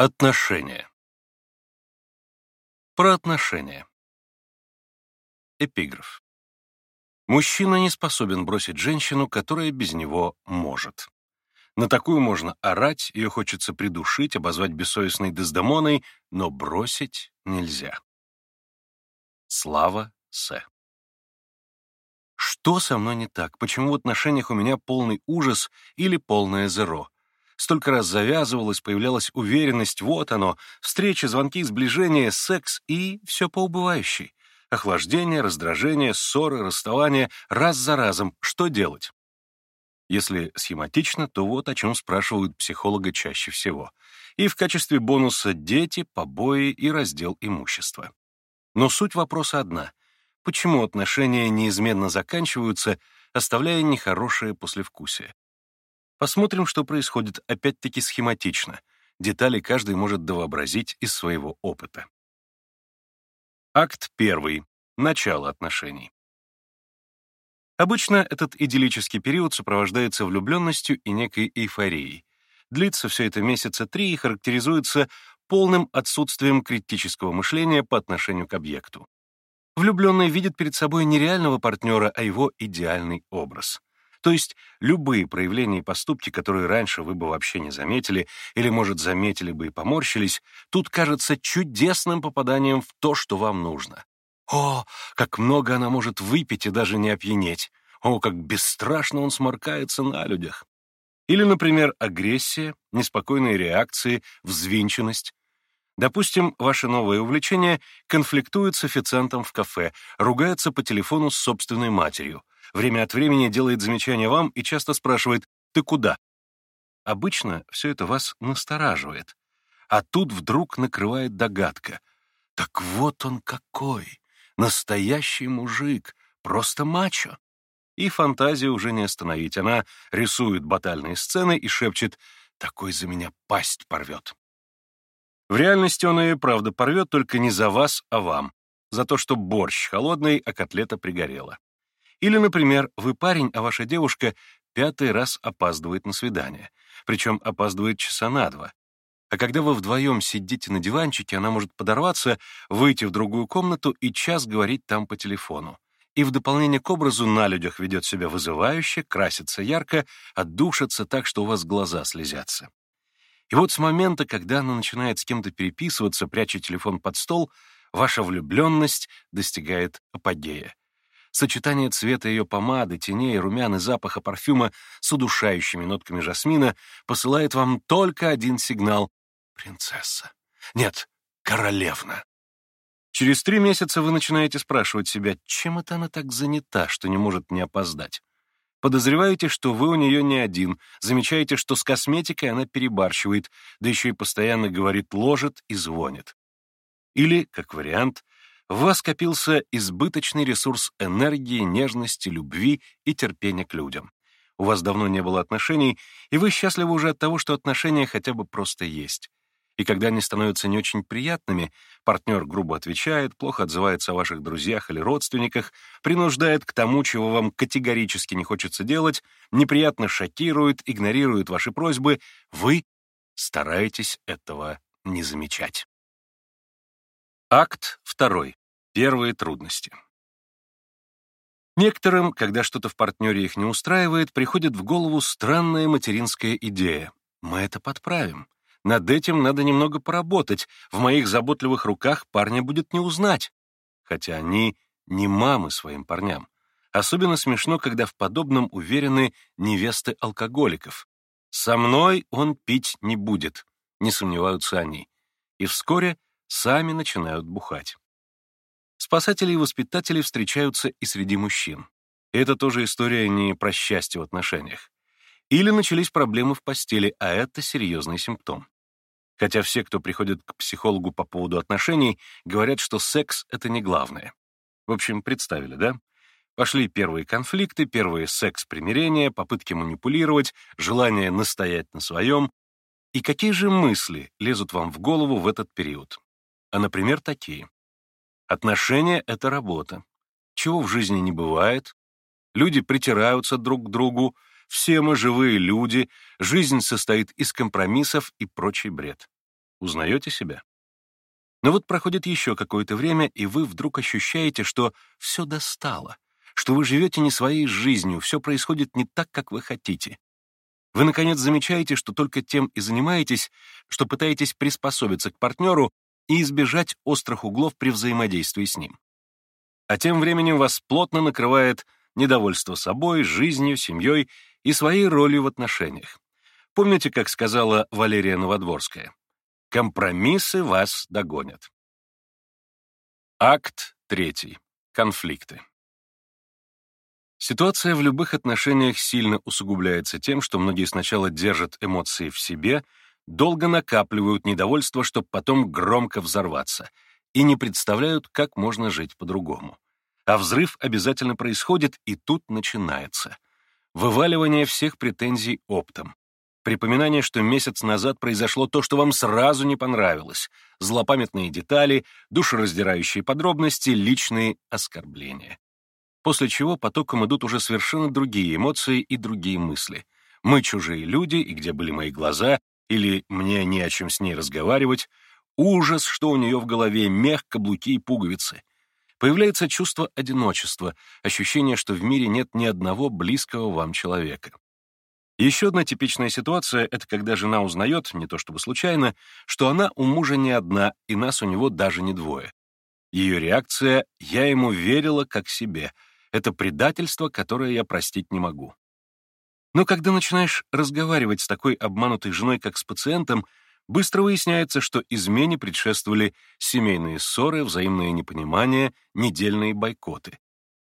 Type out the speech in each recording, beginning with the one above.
Отношения. Про отношения. Эпиграф. Мужчина не способен бросить женщину, которая без него может. На такую можно орать, ее хочется придушить, обозвать бессовестной Дездемоной, но бросить нельзя. Слава С. Что со мной не так? Почему в отношениях у меня полный ужас или полное зеро? Столько раз завязывалась, появлялась уверенность, вот оно, встречи, звонки, сближение, секс и все по убывающей. Охлаждение, раздражение, ссоры, расставание, раз за разом. Что делать? Если схематично, то вот о чем спрашивают психолога чаще всего. И в качестве бонуса дети, побои и раздел имущества. Но суть вопроса одна. Почему отношения неизменно заканчиваются, оставляя нехорошее послевкусие? Посмотрим, что происходит, опять-таки схематично. Детали каждый может довообразить из своего опыта. Акт первый. Начало отношений. Обычно этот идиллический период сопровождается влюбленностью и некой эйфорией. Длится все это месяца три и характеризуется полным отсутствием критического мышления по отношению к объекту. Влюбленный видит перед собой не реального партнера, а его идеальный образ. То есть любые проявления и поступки, которые раньше вы бы вообще не заметили, или, может, заметили бы и поморщились, тут кажется чудесным попаданием в то, что вам нужно. О, как много она может выпить и даже не опьянеть! О, как бесстрашно он сморкается на людях! Или, например, агрессия, неспокойные реакции, взвинченность. Допустим, ваше новое увлечение конфликтует с официантом в кафе, ругается по телефону с собственной матерью — Время от времени делает замечания вам и часто спрашивает «Ты куда?». Обычно все это вас настораживает. А тут вдруг накрывает догадка. Так вот он какой! Настоящий мужик, просто мачо. И фантазию уже не остановить. Она рисует батальные сцены и шепчет «Такой за меня пасть порвет». В реальности он и правда порвет, только не за вас, а вам. За то, что борщ холодный, а котлета пригорела. Или, например, вы парень, а ваша девушка пятый раз опаздывает на свидание, причем опаздывает часа на два. А когда вы вдвоем сидите на диванчике, она может подорваться, выйти в другую комнату и час говорить там по телефону. И в дополнение к образу на людях ведет себя вызывающе, красится ярко, отдушится так, что у вас глаза слезятся. И вот с момента, когда она начинает с кем-то переписываться, пряча телефон под стол, ваша влюбленность достигает апогея. Сочетание цвета ее помады, теней, румян и запаха парфюма с удушающими нотками жасмина посылает вам только один сигнал — принцесса. Нет, королевна. Через три месяца вы начинаете спрашивать себя, чем это она так занята, что не может не опоздать. Подозреваете, что вы у нее не один, замечаете, что с косметикой она перебарщивает, да еще и постоянно говорит «ложит» и звонит. Или, как вариант, в вас копился избыточный ресурс энергии, нежности, любви и терпения к людям. У вас давно не было отношений, и вы счастливы уже от того, что отношения хотя бы просто есть. И когда они становятся не очень приятными, партнер грубо отвечает, плохо отзывается о ваших друзьях или родственниках, принуждает к тому, чего вам категорически не хочется делать, неприятно шокирует, игнорирует ваши просьбы, вы стараетесь этого не замечать. Акт второй. Первые трудности. Некоторым, когда что-то в партнере их не устраивает, приходит в голову странная материнская идея. Мы это подправим. Над этим надо немного поработать. В моих заботливых руках парня будет не узнать. Хотя они не мамы своим парням. Особенно смешно, когда в подобном уверены невесты алкоголиков. «Со мной он пить не будет», — не сомневаются они. И вскоре сами начинают бухать. Спасатели и воспитатели встречаются и среди мужчин. это тоже история не про счастье в отношениях. Или начались проблемы в постели, а это серьезный симптом. Хотя все, кто приходит к психологу по поводу отношений, говорят, что секс — это не главное. В общем, представили, да? Пошли первые конфликты, первые секс-примирения, попытки манипулировать, желание настоять на своем. И какие же мысли лезут вам в голову в этот период? А, например, такие. Отношения — это работа. Чего в жизни не бывает. Люди притираются друг к другу, все мы живые люди, жизнь состоит из компромиссов и прочий бред. Узнаете себя? Но вот проходит еще какое-то время, и вы вдруг ощущаете, что все достало, что вы живете не своей жизнью, все происходит не так, как вы хотите. Вы, наконец, замечаете, что только тем и занимаетесь, что пытаетесь приспособиться к партнеру и избежать острых углов при взаимодействии с ним. А тем временем вас плотно накрывает недовольство собой, жизнью, семьей и своей ролью в отношениях. Помните, как сказала Валерия Новодворская? «Компромиссы вас догонят». Акт третий. Конфликты. Ситуация в любых отношениях сильно усугубляется тем, что многие сначала держат эмоции в себе, долго накапливают недовольство, чтобы потом громко взорваться, и не представляют, как можно жить по-другому. А взрыв обязательно происходит, и тут начинается. Вываливание всех претензий оптом. Припоминание, что месяц назад произошло то, что вам сразу не понравилось. Злопамятные детали, душераздирающие подробности, личные оскорбления после чего потоком идут уже совершенно другие эмоции и другие мысли. Мы чужие люди, и где были мои глаза, или мне не о чем с ней разговаривать, ужас, что у нее в голове, мех, каблуки и пуговицы. Появляется чувство одиночества, ощущение, что в мире нет ни одного близкого вам человека. Еще одна типичная ситуация — это когда жена узнает, не то чтобы случайно, что она у мужа не одна, и нас у него даже не двое. Ее реакция «я ему верила как себе», это предательство, которое я простить не могу. Но когда начинаешь разговаривать с такой обманутой женой, как с пациентом, быстро выясняется, что измене предшествовали семейные ссоры, взаимное непонимание, недельные бойкоты.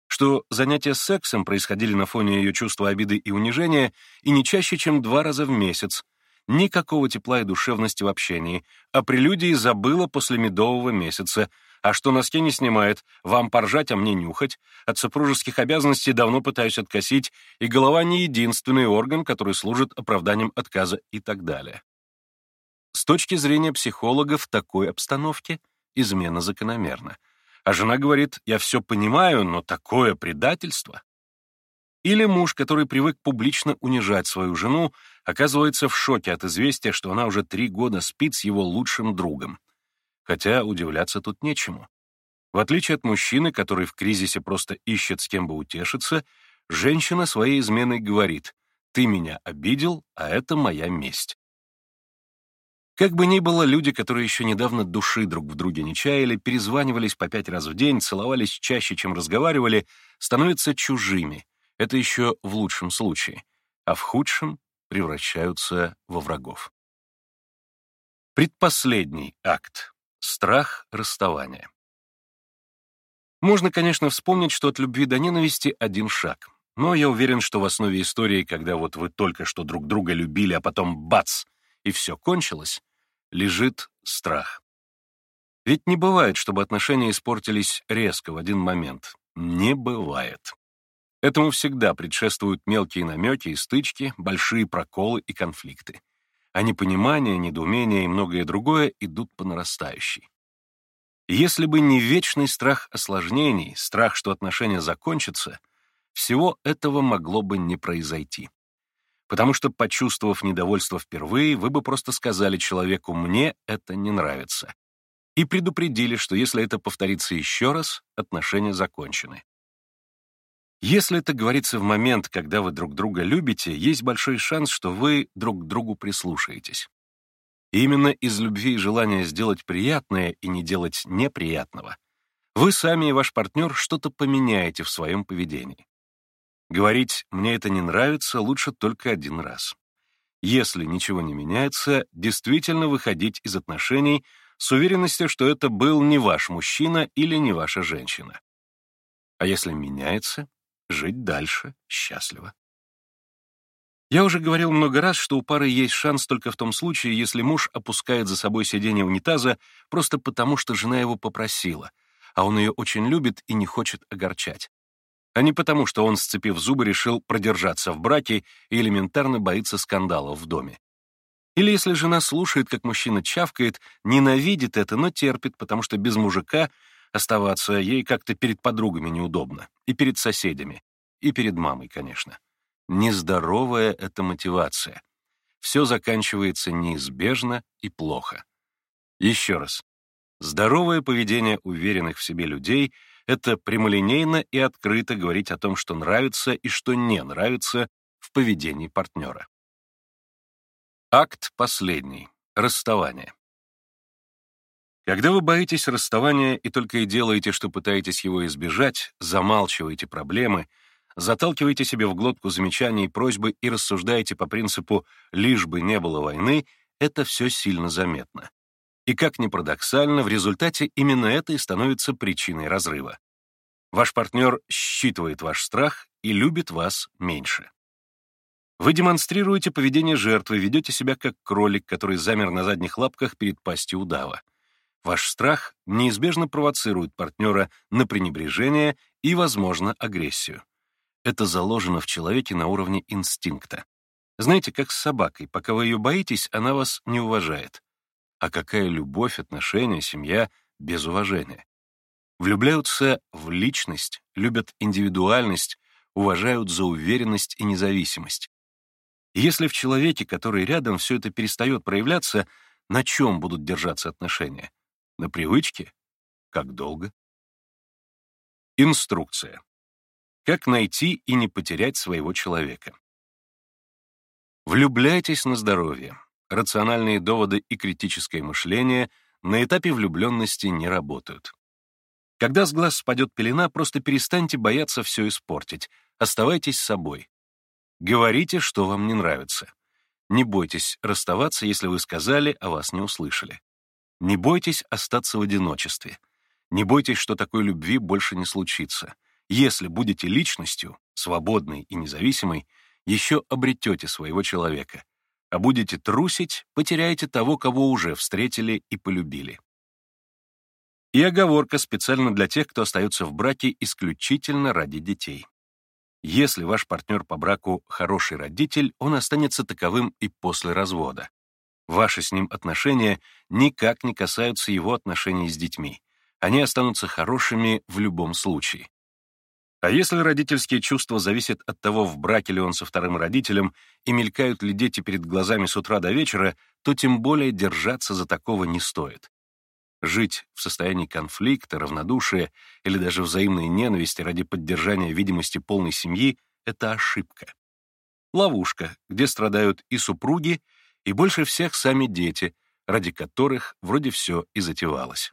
Что занятия сексом происходили на фоне ее чувства обиды и унижения и не чаще, чем два раза в месяц, никакого тепла и душевности в общении, а прелюдии забыла после медового месяца, а что носки не снимает, вам поржать, а мне нюхать. От супружеских обязанностей давно пытаюсь откосить, и голова не единственный орган, который служит оправданием отказа и так далее. С точки зрения психолога в такой обстановке измена закономерна. А жена говорит, я все понимаю, но такое предательство. Или муж, который привык публично унижать свою жену, оказывается в шоке от известия, что она уже три года спит с его лучшим другом хотя удивляться тут нечему. В отличие от мужчины, который в кризисе просто ищет с кем бы утешиться, женщина своей изменой говорит «ты меня обидел, а это моя месть». Как бы ни было, люди, которые еще недавно души друг в друге не чаяли, перезванивались по пять раз в день, целовались чаще, чем разговаривали, становятся чужими. Это еще в лучшем случае. А в худшем превращаются во врагов. Предпоследний акт. Страх расставания. Можно, конечно, вспомнить, что от любви до ненависти один шаг. Но я уверен, что в основе истории, когда вот вы только что друг друга любили, а потом бац, и все кончилось, лежит страх. Ведь не бывает, чтобы отношения испортились резко в один момент. Не бывает. Этому всегда предшествуют мелкие намеки и стычки, большие проколы и конфликты а непонимание, недоумение и многое другое идут по нарастающей. Если бы не вечный страх осложнений, страх, что отношения закончатся, всего этого могло бы не произойти. Потому что, почувствовав недовольство впервые, вы бы просто сказали человеку «мне это не нравится» и предупредили, что если это повторится еще раз, отношения закончены. Если это говорится в момент, когда вы друг друга любите, есть большой шанс, что вы друг к другу прислушаетесь. И именно из любви и желания сделать приятное и не делать неприятного вы сами и ваш партнер что-то поменяете в своем поведении. Говорить «мне это не нравится» лучше только один раз. Если ничего не меняется, действительно выходить из отношений с уверенностью, что это был не ваш мужчина или не ваша женщина. А если меняется, жить дальше счастливо. Я уже говорил много раз, что у пары есть шанс только в том случае, если муж опускает за собой сиденье унитаза просто потому, что жена его попросила, а он ее очень любит и не хочет огорчать. А не потому, что он, сцепив зубы, решил продержаться в браке и элементарно боится скандалов в доме. Или если жена слушает, как мужчина чавкает, ненавидит это, но терпит, потому что без мужика Оставаться ей как-то перед подругами неудобно. И перед соседями. И перед мамой, конечно. Нездоровая это мотивация. Все заканчивается неизбежно и плохо. Еще раз. Здоровое поведение уверенных в себе людей — это прямолинейно и открыто говорить о том, что нравится и что не нравится в поведении партнера. Акт последний. Расставание. Когда вы боитесь расставания и только и делаете, что пытаетесь его избежать, замалчиваете проблемы, заталкиваете себе в глотку замечания и просьбы и рассуждаете по принципу «лишь бы не было войны», это все сильно заметно. И как ни парадоксально, в результате именно это и становится причиной разрыва. Ваш партнер считывает ваш страх и любит вас меньше. Вы демонстрируете поведение жертвы, ведете себя как кролик, который замер на задних лапках перед пастью удава. Ваш страх неизбежно провоцирует партнера на пренебрежение и, возможно, агрессию. Это заложено в человеке на уровне инстинкта. Знаете, как с собакой, пока вы ее боитесь, она вас не уважает. А какая любовь, отношения, семья без уважения? Влюбляются в личность, любят индивидуальность, уважают за уверенность и независимость. Если в человеке, который рядом, все это перестает проявляться, на чем будут держаться отношения? На привычке? Как долго? Инструкция. Как найти и не потерять своего человека? Влюбляйтесь на здоровье. Рациональные доводы и критическое мышление на этапе влюбленности не работают. Когда с глаз спадет пелена, просто перестаньте бояться все испортить. Оставайтесь собой. Говорите, что вам не нравится. Не бойтесь расставаться, если вы сказали, а вас не услышали. Не бойтесь остаться в одиночестве. Не бойтесь, что такой любви больше не случится. Если будете личностью, свободной и независимой, еще обретете своего человека. А будете трусить, потеряете того, кого уже встретили и полюбили. И оговорка специально для тех, кто остается в браке исключительно ради детей. Если ваш партнер по браку хороший родитель, он останется таковым и после развода. Ваши с ним отношения никак не касаются его отношений с детьми. Они останутся хорошими в любом случае. А если родительские чувства зависят от того, в браке ли он со вторым родителем и мелькают ли дети перед глазами с утра до вечера, то тем более держаться за такого не стоит. Жить в состоянии конфликта, равнодушия или даже взаимной ненависти ради поддержания видимости полной семьи — это ошибка. Ловушка, где страдают и супруги, и больше всех сами дети, ради которых вроде все и затевалось.